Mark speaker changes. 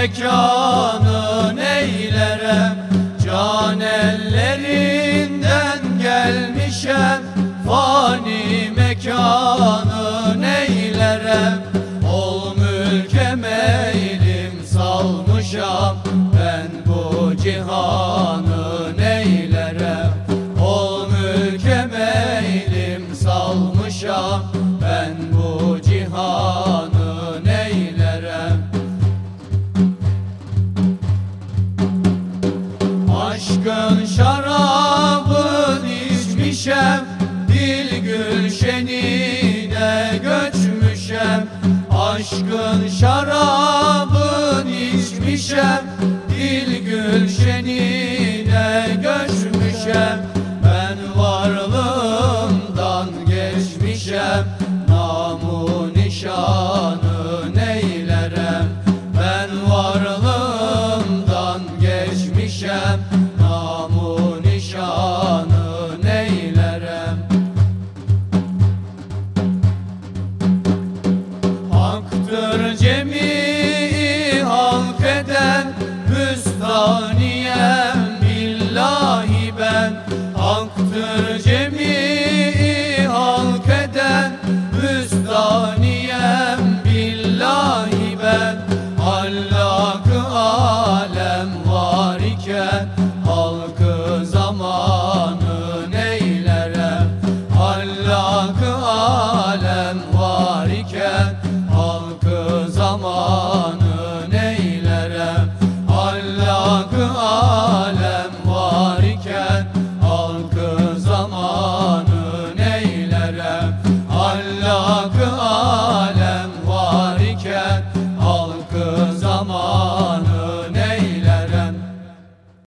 Speaker 1: mekanı neylerem Can ellerinden gelmişem Fani mekanı neylerem Aşkın şarabın içmişem Dil gülşenine göçmüşem. Aşkın şarabın içmişem Halkı alem var iken Halkı zamanı neylere? Allakı alem